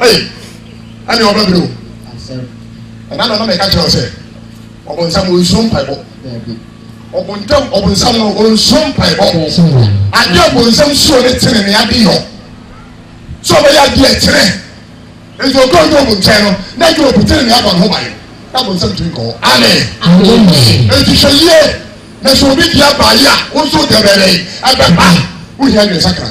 Ei, ɛne ɔbɛ bere o. Ɛna na na mɛka kyerɛ wo sɛ ɔbonsam ɔnsuro mpaebɔ. Ɔbontam ɔbonsam no ɔnsuro mpaebɔ. Ade a ɔbonsam suro ne tene ne ade yɔ. Sɛ ɔbɛyɛ ade a ɛtene. Nti ɔkɔɔ Job nkyɛn no na Job tene ne abɔ ne ho ban. Na ɔbonsam tumi kɔ hɔ. Amen. Nti hwɛ yie na sɛ obi di abaayɛ a wo nso dɛbɛrɛ ɛbɛba wohia deɛ sakra.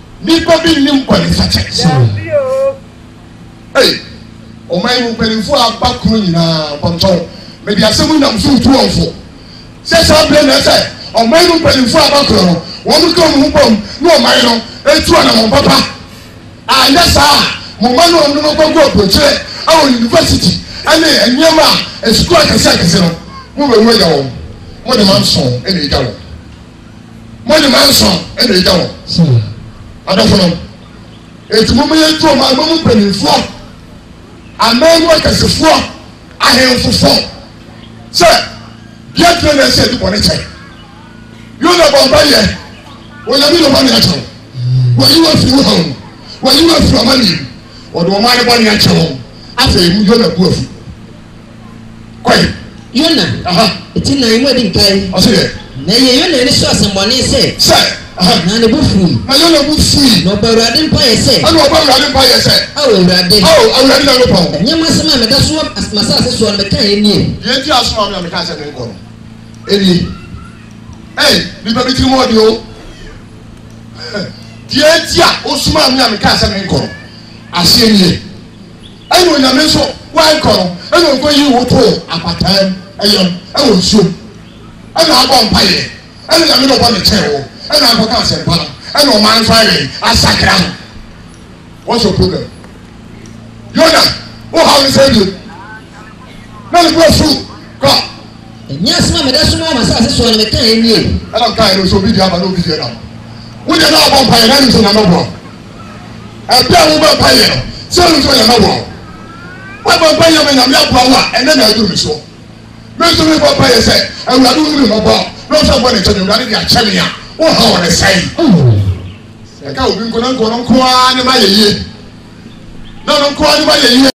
Nnipa bi nnim bɔnefakyɛ. Sɛ wɔn. Dabi oo. Ei! Ɔman yi mu mpanyimfo a aba kuro nyinaa mpɔntɔn, mede asɛm nam so retu wɔn fo sɛ saa bere no ɛsɛ ɔman no mpanyimfo a aba kuro no wɔka wɔn ho bom ne ɔman no etu anammɔn papa. Anyɛ saa a, mo mma no wɔn bɛkɔ akɔ aburokyerɛ wɔ yunivasiti ne nneɛma a sukuu akɛse akɛse no, mobɛwu agya wɔn. Mo de manson na egya wɔn. Mo ne Manson na egya wɔ. Adɔfo nom. Eti mo mo yɛ tu ɔmo ama mo mpanyinfoɔ, aman mu akɛsefoɔ, ahenfofoɔ, sɛ bia gyina na ɛsɛ ɛdi bɔ ne kyɛ. Yóò na bɔ mpa yɛ, onyame yɛ ɔmo ne akyɛ wɔn. Wɔyi wɔn afiri wohaw mu, wɔyi wɔn afiri ɔmo aniyɛ mu, wɔde wɔn ayɛ bɔ ne akyɛ wɔn. Afei mu yóò na bu afu. Kɔe. Yona, Aha. eti nna yi mu adi nkae. Ɔse dɛ. Na ɛyɛ Yona ani so asɛmmɔne sɛ. Sɛ. Aha. Na ne bo fui. Na Yona bo fui. Na ɔbɔ Awurade mpaeɛ sɛ. Ɛna ɔbɔ Awurade mpaeɛ sɛ. Ao Awurade. Ao Awurade Nyankopɔn. Ɛnyɛ m'asɛm a meda so wɔ m'asase soɔ no mekaeɛ nie? Deɛ enti a wosomaa me a mekae sɛ menkɔ no nie? Ei, nnipa bi tirim ɔɔden o. Deɛ enti a wosomaa me a mekae sɛ menkɔ no aseɛ nie? Ɛna Onyame nso wankɔ no ɛna ɔkɔ yii wo too apataa mu ɛyam ɛwɔ nsuo mu ɛna abɔ mpaeɛ ɛna Nyame de ɔbɔ ne kyɛɛ wo ɛna ankɔ ka asɛmpa no ɛna ɔman nso ayɛ dɛn asakra ho what's your problem Yona wo haw ne sɛn bio na ne bo afu kɔ Ɛnyɛ asɛm a meda so mu wɔ m'asase soɔ no mekaeɛ nie. Ɛna mekaeɛ no sɛ obi deɛ aba na obi deɛ nam wo deɛ na wabɔ mpaeɛ na anim sɛ Nyame bɔɔ. Ɛda a wobɔ mpaeɛ no, sɛ wo nso yɛ ma wɔn. Woabɔ mpaeɛ ma Nyame aboa wo a, ɛnnɛ na aduru me so. Me nso mebɔ mpaeɛ sɛ Awurade ɔhu me mmɔbɔ na ɔmfa bɔne nkyɛ me. Awurade de akyɛ me a, wo haw no sɛe. Ɛka obi nko na nka ɔno nko ara ne ma yɛ yie. Na ɔno nko ara ne ma yɛ yie.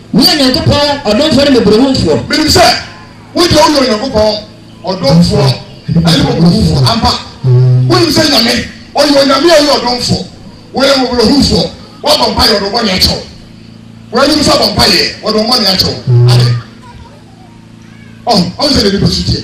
Wo yɛ Nyankopɔn ɔdomfoɔ ne mmɔborɔhunfoɔ. Menim sɛ, wo deɛ woyɛ Onyankopɔn ɔdomfoɔ ne mmɔborɔhunfoɔ ampa. Wonim sɛ Nyame, Ɔyɛ Onyame a Ɔyɛ ɔdomfoɔ, Ɔyɛ mmɔborɔhunfoɔ, Wabɔ mpaeɛ, Ɔde wo bɔne akyɛ wo. Woanim sɛ Ɔbɔ mpaeɛ, Ɔde wo bɔne akyɛ wo. Adɛn? Ɔho, ɔho sɛdeɛ nnipa su teɛ.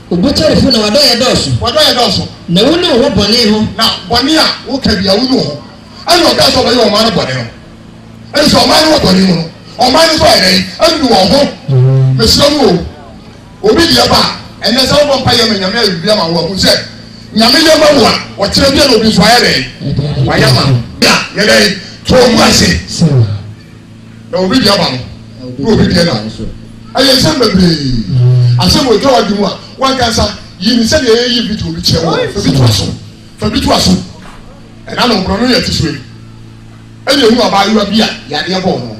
Obu tarifo na w'adɔeɛ dɔɔso. W'adɔeɛ dɔɔso. Na wo ne wo ho bɔne ho. Na bɔne a wo ka bia wo ne wo ho. Ɛna ɔkaa sɛ ɔbɛyɛ ɔman no bɔne no. Ɛne sɛ ɔman no wɔ bɔne mu no. Ɔman no nso ayɛ dɛn? Anu wɔn ho. Mesrɛ mo o, obi deɛ ba a, ɛnɛ sɛ wobɔ mpa yɛ ma Nyame ayɛ biribi ama wo a, hu sɛ Nyame yɛ ma wo a, ɔkyerɛ bia na obi nso ayɛ dɛn? Wayɛ ma wo. Yɛ dɛn? Tɔ mu ase. na obi deɛ aba no na obi deɛ na ɛyɛ nsɛm bebree asɛm wɔ dwa wadi mu a wankasa yi ne sɛdeɛ ɛyɛ yi bi to obi kyerɛ wɔ ebi to aso fa bi to aso ɛna na ɔbrɔ no yɛ ti so yi ɛna ehu abaayewa bi a yadeɛ bɔ ɔno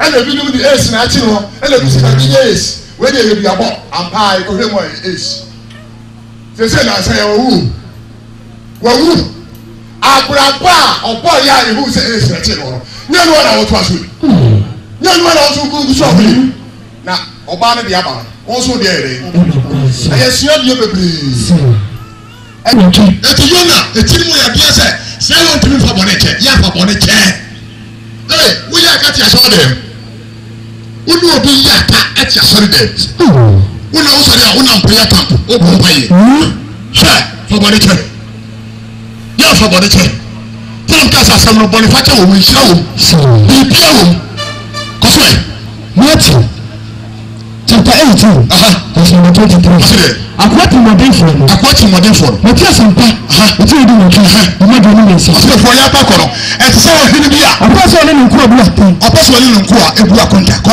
ɛna ebinom de ace na akyi no ɛna ebi sika bi yɛ ace wei deɛ yɛ bi abɔ ampaa ekohwɛ mu a yɛ ace sese na asɛ yɛ wɔwu wɔwu. Abrabɔ a ɔbɔɔ yɛ a yehuu sɛ ɛyɛ srɛkyee no hɔ no, nyɛ ɛno ara na ɔretoa so yi? Nyɛ ɛno ara na ɔnso gu so abɔ yi? Na ɔbaa no deɛ aba no, wo nso wo deɛ yɛ dɛn? Na yɛasua adeɛ bebree. Enti Yona etiri mu yɛ deɛ sɛ, sɛ wɔntumi mfa bɔne nkyɛ, yɛafa bɔne kyɛ. Ee, woyɛ aka te asɔredɛm. Wo ne obi yɛ aka te asɔredɛm. Wo na wosɔre a, wonam pɛyɛ tampo, wobɔ mpaeɛ. Hwɛ, fa bɔne kyɛ no. yɛ ɔfa bɔne kyɛ yɛn ka sɛ asɛm no bɔne fa kyɛ wɔm nhyira wɔm biribia wɔm kɔ so ɛ Matthew chapter eighteen verse number twenty three akoa tirimɔdenfoɔ no akoa tirimɔdenfoɔ no wɔte asɛmpa wɔte odi wɔn kan wɔma deɛ ɔne nsa ɔsɛ fɔ yɛ abakɔ no ɛte sɛ ɔhene bi a ɔpɛ sɛ ɔne ne nkoa bu akonta ɔpɛ sɛ ɔne ne nkoa bu akonta kɔ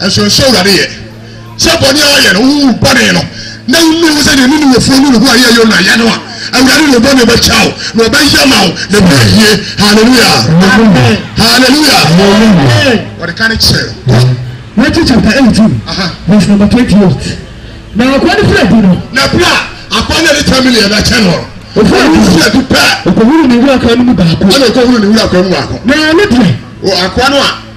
Nso nso Awurade yɛ sɛ bɔne a ɔyɛ no, wohu bɔne no, na wonni ho sɛ deɛ Ninewefoɔ nu ne ho a yɛ Yona yɛ no a, Awurade de wo bɔne bɛkyɛ wo, na ɔbɛyɛ ma wo, na ɛbɛyɛ yie. Hallelujah! Hallelujah! Ɔde ka ne kyerɛ. Matthew chapter eighteen, verse number twenty-eight. Na akoa no firi adi no. Na bere a akoa no de ten million na kyɛ no no. Ofiri adi ofiri adi pɛ. Okohuru ne wura akoa no mu baako. Ɛna okohuru ne wura akoa mu baako. Na ne deɛ. O akoa no a.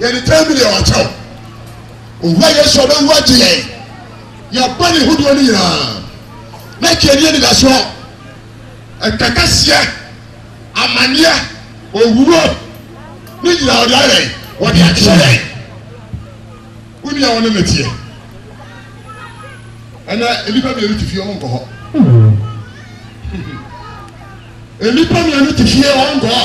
yɛde tɛn bi deɛ wakyɛw owu a yesu ɔbɛwu agye yɛn yɛbɔ ne hodoɔ no nyinaa na kɛni anidasoɔ nkakaseɛ amaneɛ owuo ne nyinaa ɔde ayɛ wɔde akyɛ yɛn wo nua wo ne ne teɛ ɛnɛ nnipa mmienu te fie ɔmo nkɔ hɔ nnipa mmienu te fie ɔmo nkɔ hɔ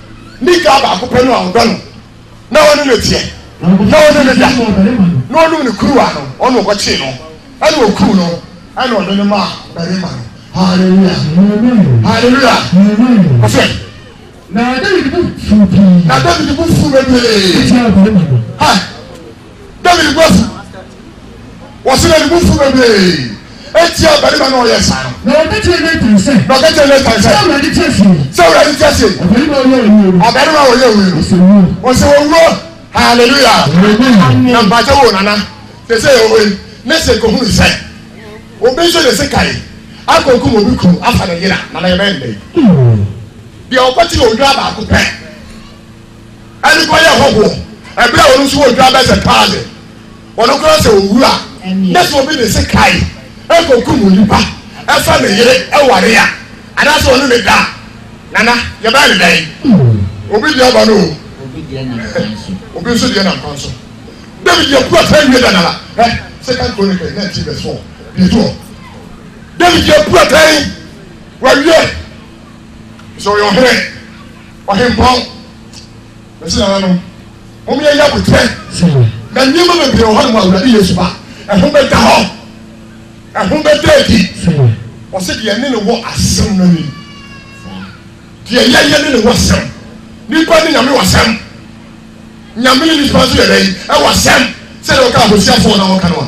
Ne Ka baako pɛ no a ɔdɔ no, na ɔne no teɛ, na ɔne no da, na ɔnom ne kuruwa no, ɔno ɔkɔkyee no, ɛna ɔkuu no, ɛna ɔde no maa barima no. Hallelujah. Hallelujah. Ɔsɛ. Na David bu fuu pii. Na David bu fuu bebree. Etia barima no. Ha. David bo afuw. Wɔse na ne bo fuw bebree tiaa barima no a ɔyɛɛ saa no. Na ɔka kyerɛɛ Natan sɛ. Na ɔka kyerɛɛ Natan sɛ. Sɛ Awurade te ase yi. Sɛ Awurade te ase yi. Ɔbarima a ɔyɛɛ wei no. Ɔbarima a ɔyɛɛ wei no. Ɔse wuo. Ɔse owuo. Hallelujah. Amen. Na mpakyɛ wo nana. Sese yɛ ɔwɔ yi. Ne se kohunu sɛ. Obi nso ne se kae. Akɔ kum obi kunu afa ne yera. Nana yɛ bɛyɛ ne dɛ. Deɛ ɔkɔkyere odwa baako pɛ. Ɛne kɔyɛ hɔhoɔ ɛberɛ a ɔno nso wɔ dwa bɛsɛ paa ne ɔno koraa sɛ ɔwu a na sɛ obi de sekai ɛkɔkum onipa ɛfa ne yere ɛware a anaasɛ ɔne ne da a nana yɛbɛyɛ ne dɛn obi deɛ aba no o obi nso deɛ nam kwan so David yɛ kura fɛ wie da nana ɛ second chronicle nineteen verse four deɛ to hɔ David yɛ kura fɛ wawie sɛ ɔyɛ ɔhene Ɔhempɔn, mese nananom, mom yɛyɛ aboterɛ na nneɛma bebree wɔ hɔ nom a Awurade Yesu ba ɛho bɛda hɔ, ɛho bɛda adi. Ɔsɛ deɛ ne ne wɔ asɛm no anim, deɛ yɛyɛ ne ne wɔ asɛm. Nipa ne Nyame wɔ asɛm, Nyame ne nipa nso yɛ dɛ ɛwɔ asɛm, sɛdeɛ ɔka ahosiafoɔ na wɔka no a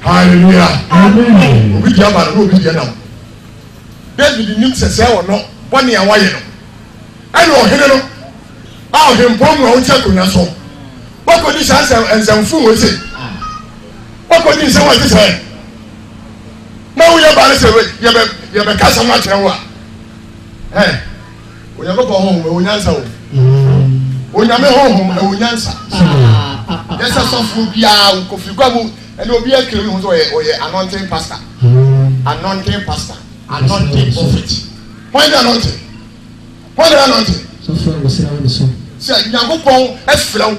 Hallelujah. Obi deɛ aba no na obi deɛ nam. David nim sɛ sɛ ɔno bɔne a wayɛ no ɛna ɔhene no a ɔhempɔn mu a ɔte akonnwa so wakɔdi saa nsɛm nsɛmfo wɔ se wakɔdi nsɛm a ɛte sɛ na woyɛ ba no sɛ yɛbɛka asɛm no akyerɛ wo a Onyankopɔn honhom ɛwɔ nyansa o. Onyame honhom ɛwɔ nyansa. Yɛsɛ sɔfo biara kofi gua mu ɛna obi akiri ne ho sɛ ɔyɛ ɔyɛ anointing pastor. Anointing pastor. Anointing prophet. Wɔn yɛ anointing. Wɔn yɛ anointing. Sɛ Nyankopɔn ɛfrɛ wo.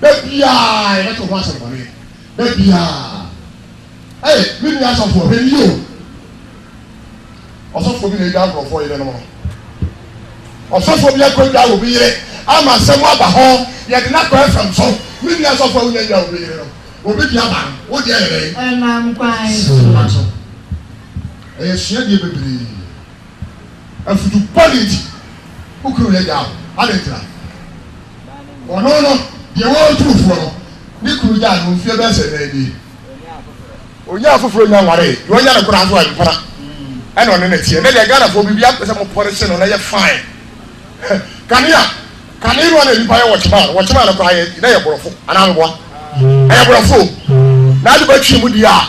Da biara yɛbɛte ho asɛm bɔne. Da biara. Ei, me nua asɔfoɔ, hwɛ no yie o. Ɔsɔfoɔ bi na edwa nkurɔfoɔ yere nom no. Ɔsɔfoɔ bi akɔdwa a obi yere ama asɛm aba hɔ, yɛde no akɔ FM so. Me nua asɔfoɔ, wonya dwa a obi yere nom. Obi dua aba no, wo deɛ yɛ dɛn? Ɛnam kwan so. Ɛyɛ suadeɛ bebree. afutu bɔne nti, wo kunu no agyaa wo. Adɛn ntira? Ɔno no, deɛ ɛwɔ otumfoɔ no, ne kunu gyaa no mfeɛ bɛyɛ sɛ nan nie. Ɔnyaa foforɔ nya nwaree. Deɛ ɔnya no koraa nso a, mpena ɛna ɔne no teɛ. Ɛnɛ deɛ Ghanafoɔ biribi apɛ sɛ mopɔre hye no na ɛyɛ fine. Kane a, kane no a na nnipa yɛ wɔ Kyema no, wɔ Kyema no koraa yɛ, na yɛ borɔfo. Anaa meboa? Ɛyɛ borɔfo o. Na ade bɛtwee mu deɛ a,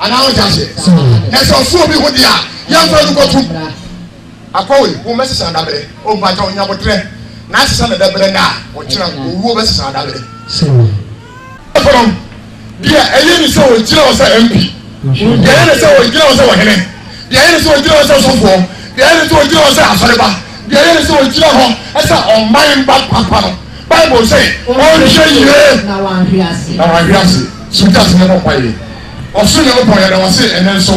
Anaa wote aseɛ? Na sɛ ɔso obi ho deɛ a, yɛmfa no kɔtum. Akɔwe, wo mɛsesa adaberɛ. O mpakyɛ ɔnya boterɛ. Na asesa na daberɛ na a, ɔkyena owuo bɛsesa adaberɛ. Ɛfɔnɔ, deɛ ɛyɛ ne sɛ ɔgyina hɔ sɛ MP, deɛ ɛyɛ ne sɛ ɔgyina hɔ sɛ ɔhene, deɛ ɛyɛ ne sɛ ɔgyina hɔ sɛ ɔsɔfoɔ, deɛ ɛyɛ ne sɛ ɔgyina hɔ sɛ asɔreba, deɛ ɛyɛ ne sɛ ɔgyina hɔ sɛ ɔman ba papa no, Bible sɛ, ɔnhwɛ yie na wahwe ase. Scriptures ne bɔ mpae. Ɔsoro Nyankopɔn yɛda wo ase ɛnɛ nso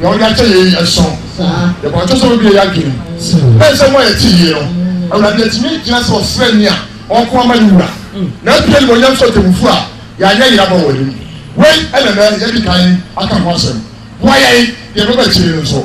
deɛ wode akyɛ yɛn yi ɛso yɛbɔ ɔkyɛ sɛ wobie yɛ adwene na nsɛm a yɛte yie no awurade atumi agyina sɛ ɔsrɛni a ɔko ama ne wura na apia ne wɔnyam sɛ ɔtɛmufu a yɛanyɛ yera bɔ wɔ anim wei ɛna na yɛde kan aka ho asɛm boa yɛn deɛ bɛba akyire no nso